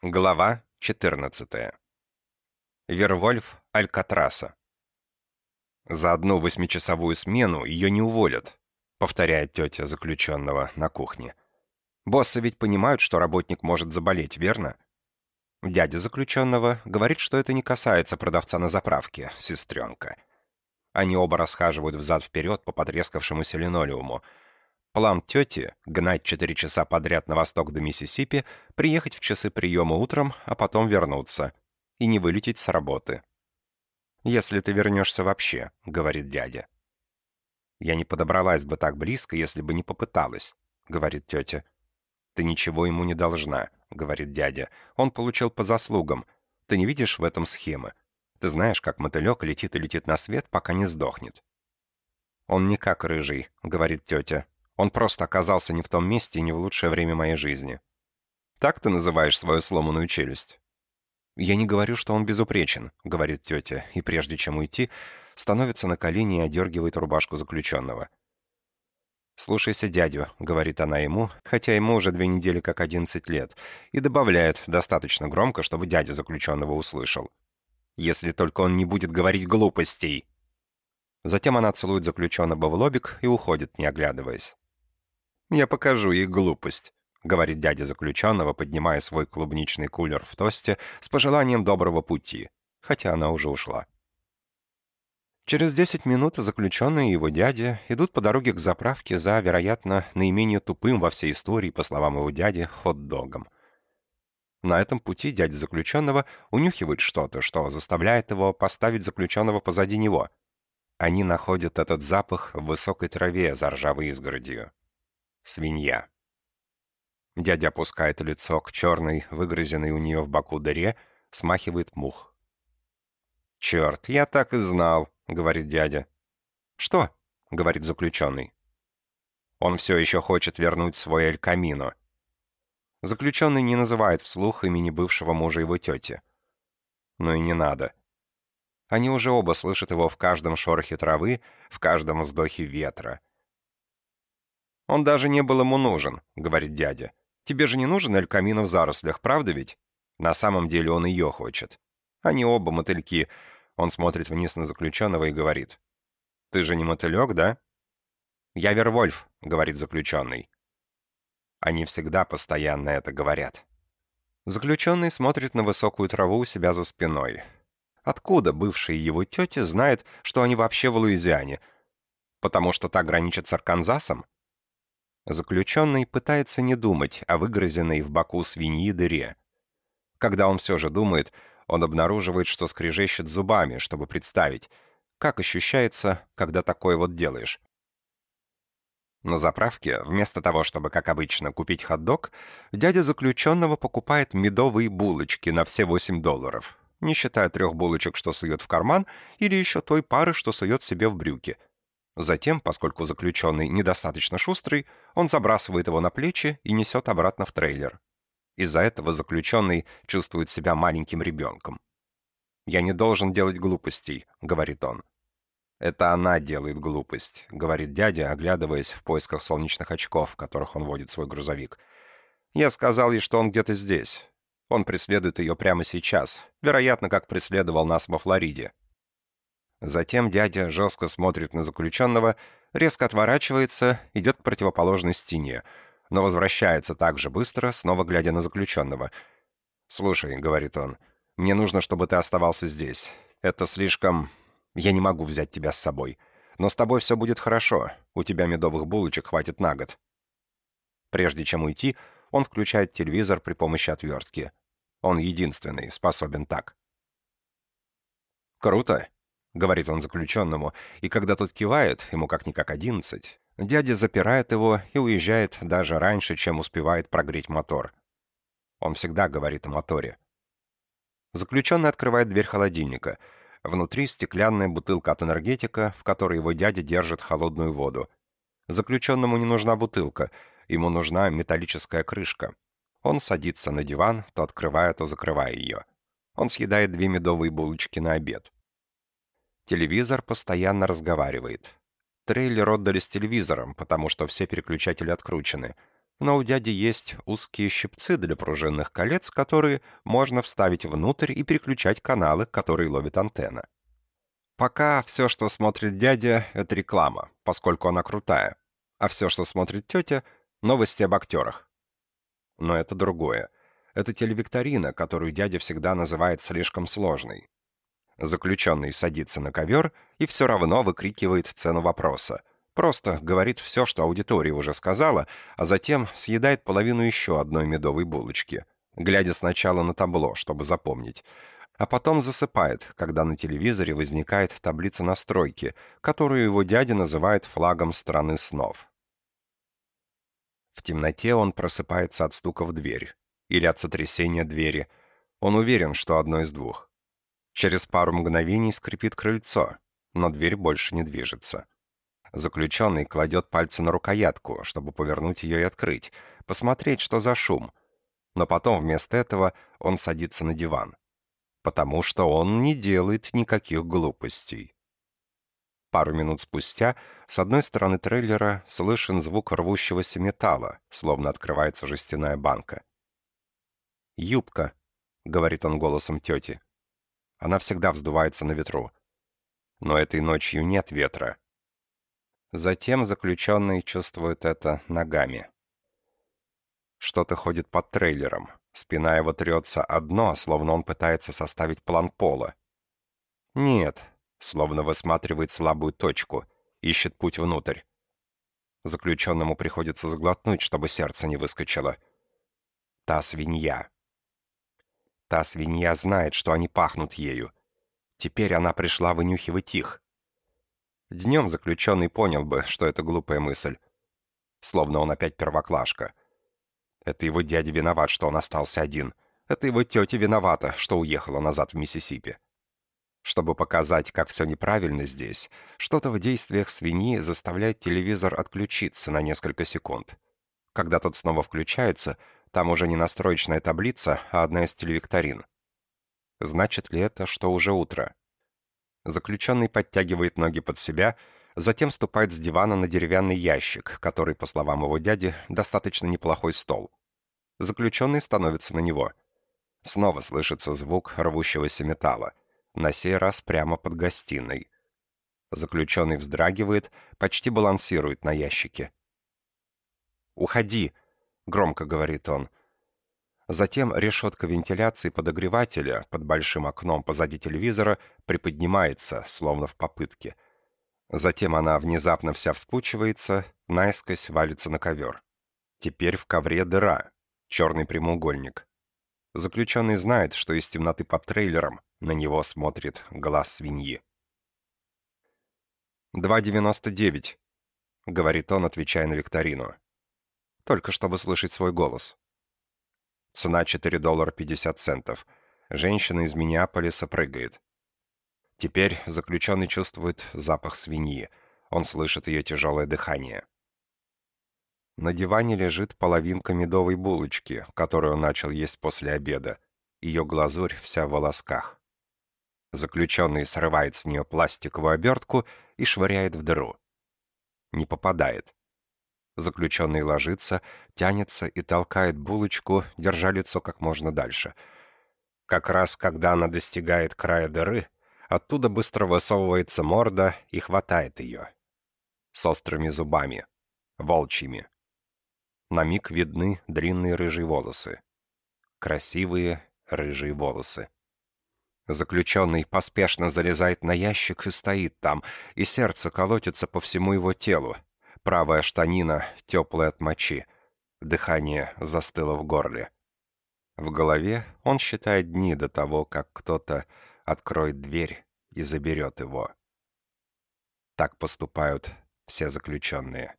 Глава 14. Вервольф Алькатраса. За одну восьмичасовую смену ее не уволят, повторяет тетя заключенного на кухне. Боссы ведь понимают, что работник может заболеть, верно? Дядя заключенного говорит, что это не касается продавца на заправке, сестренка. Они оба расхаживают взад-вперед по потрескавшемуся линолеуму. План тети — гнать четыре часа подряд на восток до Миссисипи, приехать в часы приема утром, а потом вернуться. И не вылететь с работы. «Если ты вернешься вообще», — говорит дядя. «Я не подобралась бы так близко, если бы не попыталась», — говорит тетя. «Ты ничего ему не должна», — говорит дядя. «Он получил по заслугам. Ты не видишь в этом схемы? Ты знаешь, как мотылек летит и летит на свет, пока не сдохнет». «Он не как рыжий», — говорит тетя. «Он просто оказался не в том месте и не в лучшее время моей жизни». «Так ты называешь свою сломанную челюсть?» «Я не говорю, что он безупречен», — говорит тетя, и прежде чем уйти, становится на колени и одергивает рубашку заключенного. «Слушайся дядю», — говорит она ему, хотя ему уже две недели как одиннадцать лет, и добавляет достаточно громко, чтобы дядя заключенного услышал. «Если только он не будет говорить глупостей». Затем она целует заключенного в лобик и уходит, не оглядываясь. «Я покажу ей глупость», — говорит дядя заключенного, поднимая свой клубничный кулер в тосте с пожеланием доброго пути, хотя она уже ушла. Через 10 минут заключенный и его дядя идут по дороге к заправке за, вероятно, наименее тупым во всей истории, по словам его дяди, хот-догом. На этом пути дядя заключенного унюхивает что-то, что заставляет его поставить заключенного позади него. Они находят этот запах в высокой траве за ржавой изгородью. Свинья. Дядя опускает лицо к черной, выгрызенной у нее в боку дыре, смахивает мух. «Черт, я так и знал», — говорит дядя. «Что?» — говорит заключенный. Он все еще хочет вернуть свой Эль Камино. Заключенный не называет вслух имени бывшего мужа его тети. Но и не надо. Они уже оба слышат его в каждом шорохе травы, в каждом вздохе ветра. «Он даже не был ему нужен», — говорит дядя. «Тебе же не нужен Эль Камино в зарослях, правда ведь? На самом деле он ее хочет. Они оба мотыльки, он смотрит вниз на заключенного и говорит. «Ты же не мотылек, да?» «Я Вервольф», — говорит заключенный. Они всегда постоянно это говорят. Заключенный смотрит на высокую траву у себя за спиной. Откуда бывшая его тетя знает, что они вообще в Луизиане? Потому что та граничит с Арканзасом? Заключенный пытается не думать о выгрызенной в боку свиньи дыре. Когда он все же думает, он обнаруживает, что скрежещет зубами, чтобы представить, как ощущается, когда такое вот делаешь. На заправке, вместо того, чтобы, как обычно, купить хот-дог, дядя заключенного покупает медовые булочки на все 8 долларов, не считая трех булочек, что сует в карман, или еще той пары, что сует себе в брюки. Затем, поскольку заключенный недостаточно шустрый, он забрасывает его на плечи и несет обратно в трейлер. Из-за этого заключенный чувствует себя маленьким ребенком. «Я не должен делать глупостей», — говорит он. «Это она делает глупость», — говорит дядя, оглядываясь в поисках солнечных очков, в которых он водит свой грузовик. «Я сказал ей, что он где-то здесь. Он преследует ее прямо сейчас, вероятно, как преследовал нас во Флориде». Затем дядя жестко смотрит на заключенного, резко отворачивается, идет к противоположной стене — но возвращается так же быстро, снова глядя на заключенного. «Слушай», — говорит он, — «мне нужно, чтобы ты оставался здесь. Это слишком... Я не могу взять тебя с собой. Но с тобой все будет хорошо. У тебя медовых булочек хватит на год». Прежде чем уйти, он включает телевизор при помощи отвертки. Он единственный, способен так. «Круто», — говорит он заключенному, и когда тот кивает, ему как-никак одиннадцать, Дядя запирает его и уезжает даже раньше, чем успевает прогреть мотор. Он всегда говорит о моторе. Заключенный открывает дверь холодильника. Внутри стеклянная бутылка от энергетика, в которой его дядя держит холодную воду. Заключенному не нужна бутылка, ему нужна металлическая крышка. Он садится на диван, то открывая, то закрывая ее. Он съедает две медовые булочки на обед. Телевизор постоянно разговаривает. Трейлер отдали с телевизором, потому что все переключатели откручены. но у дяди есть узкие щипцы для пружинных колец, которые можно вставить внутрь и переключать каналы, которые ловит антенна. Пока все, что смотрит дядя, это реклама, поскольку она крутая, а все, что смотрит тетя, новости об актерах. Но это другое. Это телевикторина, которую дядя всегда называет слишком сложной. Заключенный садится на ковер и все равно выкрикивает цену вопроса. Просто говорит все, что аудитория уже сказала, а затем съедает половину еще одной медовой булочки, глядя сначала на табло, чтобы запомнить, а потом засыпает, когда на телевизоре возникает таблица настройки, которую его дядя называет флагом страны снов. В темноте он просыпается от стука в дверь или от сотрясения двери. Он уверен, что одно из двух. Через пару мгновений скрипит крыльцо, но дверь больше не движется. Заключенный кладет пальцы на рукоятку, чтобы повернуть ее и открыть, посмотреть, что за шум. Но потом вместо этого он садится на диван потому что он не делает никаких глупостей. Пару минут спустя с одной стороны трейлера слышен звук рвущегося металла, словно открывается жестяная банка. «Юбка», — говорит он голосом тети. Она всегда вздувается на ветру. Но этой ночью нет ветра. Затем заключенный чувствует это ногами. Что-то ходит под трейлером. Спина его трется одно, словно он пытается составить план пола. Нет, словно высматривает слабую точку, ищет путь внутрь. Заключенному приходится заглотнуть, чтобы сердце не выскочило. Та свинья. Та свинья знает, что они пахнут ею. Теперь она пришла вынюхивать их. Днем заключенный понял бы, что это глупая мысль. Словно он опять первоклашка. Это его дядя виноват, что он остался один. Это его тетя виновата, что уехала назад в Миссисипи. Чтобы показать, как все неправильно здесь, что-то в действиях свиньи заставляет телевизор отключиться на несколько секунд. Когда тот снова включается, там уже не настроечная таблица, а одна из телевикторин. Значит ли это, что уже утро? Заключенный подтягивает ноги под себя, затем ступает с дивана на деревянный ящик, который, по словам его дяди, достаточно неплохой стол. Заключенный становится на него. Снова слышится звук рвущегося металла. На сей раз прямо под гостиной. Заключенный вздрагивает, почти балансирует на ящике. «Уходи!» — громко говорит он. Затем решетка вентиляции подогревателя под большим окном позади телевизора приподнимается, словно в попытке. Затем она внезапно вся вспучивается, наискось валится на ковер. Теперь в ковре дыра, черный прямоугольник. Заключенный знает, что из темноты под трейлером на него смотрит глаз свиньи. «2.99», — говорит он, отвечая на викторину. Только чтобы слышать свой голос. Цена 4 доллара 50 центов. Женщина из Миннеаполиса прыгает. Теперь заключенный чувствует запах свиньи. Он слышит ее тяжелое дыхание. На диване лежит половинка медовой булочки, которую он начал есть после обеда. Ее глазурь вся в волосках. Заключенный срывает с нее пластиковую обертку и швыряет в дыру. Не попадает. Заключенный ложится, тянется и толкает булочку, держа лицо как можно дальше. Как раз когда она достигает края дыры, оттуда быстро высовывается морда и хватает ее. С острыми зубами. Волчьими. На миг видны длинные рыжие волосы. Красивые рыжие волосы. Заключенный поспешно залезает на ящик и стоит там, и сердце колотится по всему его телу. Правая штанина теплая от мочи. Дыхание застыло в горле. В голове он считает дни до того, как кто-то откроет дверь и заберет его. Так поступают все заключенные.